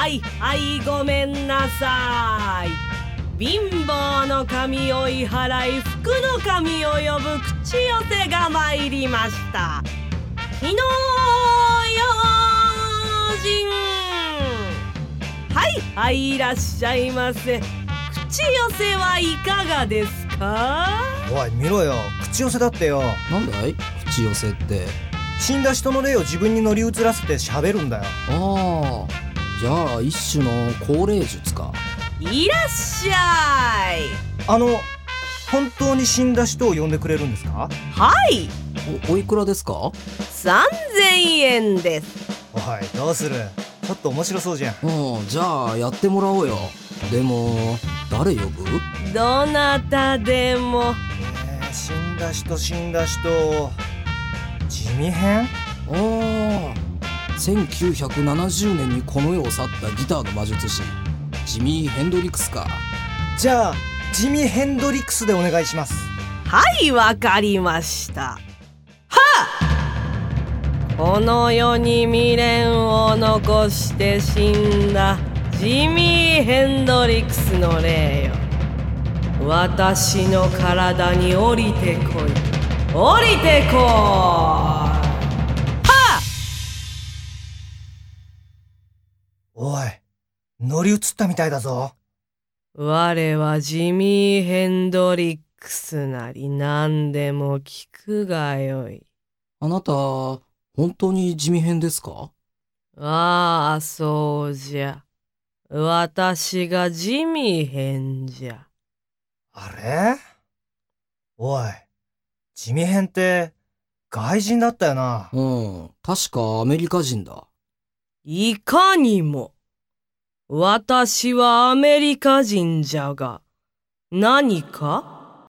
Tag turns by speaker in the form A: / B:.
A: はいはいごめんなさい。貧乏の神追い払い福の神を呼ぶ口寄せが参りました。火の用心。はいはいいらっしゃいませ。口寄せはいかがですか？
B: おい見ろよ。口寄せだってよ。
C: なんだい？口寄せって。
B: 死んだ人の霊を自分に乗り移らせて喋るんだよ。
C: ああじゃあ一種の高齢術か。
A: いらっしゃい。
B: あの本当に死んだ人を呼んでくれるんですか？
A: はい。
C: おおいくらですか
A: ？3000円です。
B: おいどうする？ちょっと面白そうじゃん。
C: うんじゃあやってもらおうよ。でも誰呼ぶ？
A: どなたでも。
B: えー、死んだ人死んだ人。地味編？
C: ああ1970年にこの世を去ったギターの魔術師ジミー・ヘンドリックスか。
B: じゃあジミー・ヘンドリックスでお願いします。
A: はいわかりました。はあこの世に未練を残して死んだジミー・ヘンドリックスの霊よ。私の体に降りてこい。降りてこい
B: おい乗り移ったみたいだぞ
A: 我はジミー・ヘンドリックスなり何でも聞くがよい。
C: あなた本当に地味編ですか？
A: ああ、そうじゃ。私がジミー編じゃ。
B: あれ？おい地味編って外人だったよな
C: うん確かアメリカ人だ
A: いかにも。私はアメリカ人じゃが、何か？